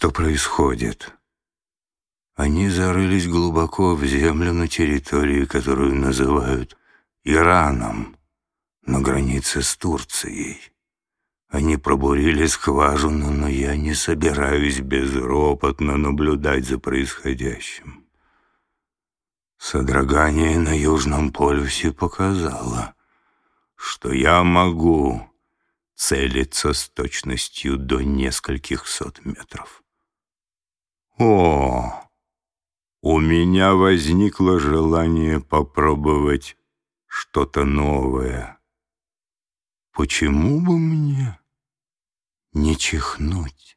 что происходит. Они зарылись глубоко в землю на территории, которую называют Ираном, на границе с Турцией. Они пробурили скважину, но я не собираюсь безропотно наблюдать за происходящим. Содрогание на Южном полюсе показало, что я могу целиться с точностью до нескольких сот метров. О, у меня возникло желание попробовать что-то новое. Почему бы мне не чихнуть?